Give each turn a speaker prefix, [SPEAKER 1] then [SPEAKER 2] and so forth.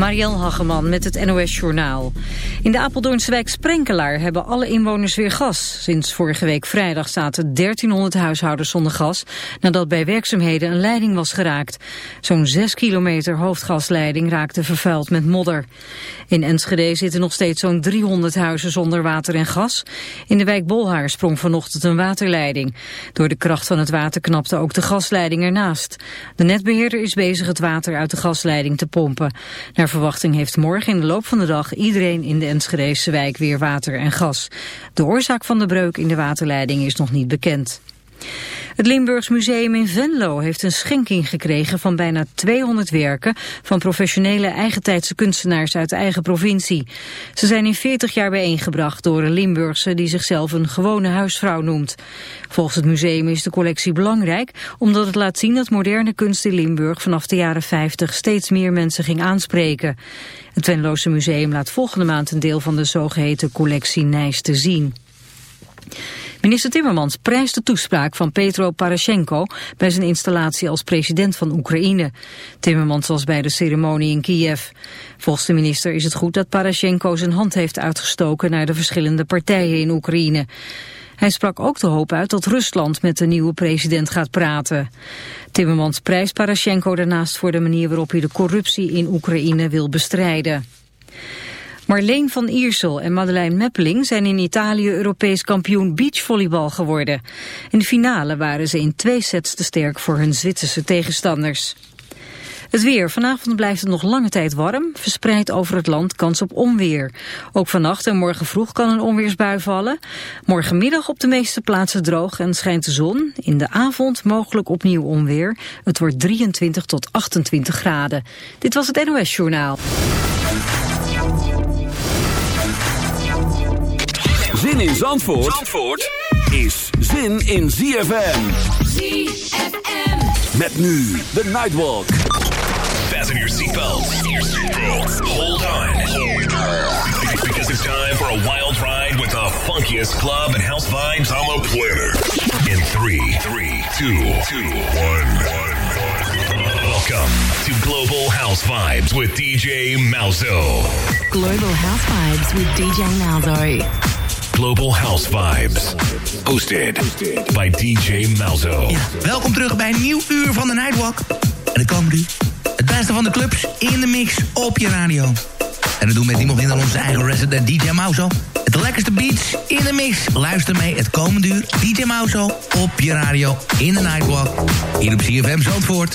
[SPEAKER 1] Marielle Hageman met het NOS Journaal. In de Apeldoornse wijk Sprenkelaar hebben alle inwoners weer gas. Sinds vorige week vrijdag zaten 1300 huishoudens zonder gas... nadat bij werkzaamheden een leiding was geraakt. Zo'n 6 kilometer hoofdgasleiding raakte vervuild met modder. In Enschede zitten nog steeds zo'n 300 huizen zonder water en gas. In de wijk Bolhaar sprong vanochtend een waterleiding. Door de kracht van het water knapte ook de gasleiding ernaast. De netbeheerder is bezig het water uit de gasleiding te pompen. Naar verwachting heeft morgen in de loop van de dag iedereen in de Enschedese wijk weer water en gas. De oorzaak van de breuk in de waterleiding is nog niet bekend. Het Limburgs Museum in Venlo heeft een schenking gekregen van bijna 200 werken van professionele eigentijdse kunstenaars uit de eigen provincie. Ze zijn in 40 jaar bijeengebracht door een Limburgse die zichzelf een gewone huisvrouw noemt. Volgens het museum is de collectie belangrijk omdat het laat zien dat moderne kunst in Limburg vanaf de jaren 50 steeds meer mensen ging aanspreken. Het Venlose Museum laat volgende maand een deel van de zogeheten collectie Nijs te zien. Minister Timmermans prijst de toespraak van Petro Poroshenko bij zijn installatie als president van Oekraïne. Timmermans was bij de ceremonie in Kiev. Volgens de minister is het goed dat Poroshenko zijn hand heeft uitgestoken naar de verschillende partijen in Oekraïne. Hij sprak ook de hoop uit dat Rusland met de nieuwe president gaat praten. Timmermans prijst Poroshenko daarnaast voor de manier waarop hij de corruptie in Oekraïne wil bestrijden. Marleen van Iersel en Madeleine Meppeling zijn in Italië Europees kampioen beachvolleybal geworden. In de finale waren ze in twee sets te sterk voor hun Zwitserse tegenstanders. Het weer. Vanavond blijft het nog lange tijd warm. Verspreid over het land kans op onweer. Ook vannacht en morgen vroeg kan een onweersbui vallen. Morgenmiddag op de meeste plaatsen droog en schijnt de zon. In de avond mogelijk opnieuw onweer. Het wordt 23 tot 28 graden. Dit was het NOS Journaal.
[SPEAKER 2] Zin in Zandvoort, Zandvoort is zin in ZFM.
[SPEAKER 3] ZFM.
[SPEAKER 2] Met nu de Nightwalk.
[SPEAKER 4] Fasten your seatbelts. Hold on. Because it's time for a wild ride with the funkiest club and house vibes on the planet. In three, three, two, two, one, one. Welcome to Global House Vibes with DJ Malzo.
[SPEAKER 5] Global House Vibes with DJ Malzo.
[SPEAKER 4] Global House Vibes. Hosted by DJ Malzo.
[SPEAKER 6] Ja, welkom terug bij een nieuw uur van de Nightwalk. En de uur, het beste van de clubs in de mix op je radio. En dat doen we met niemand minder onze eigen resident DJ Mauzo. Het lekkerste beats in de mix. Luister mee het komende uur. DJ Mauzo op je radio in de Nightwalk. Hier op CFM Zandvoort.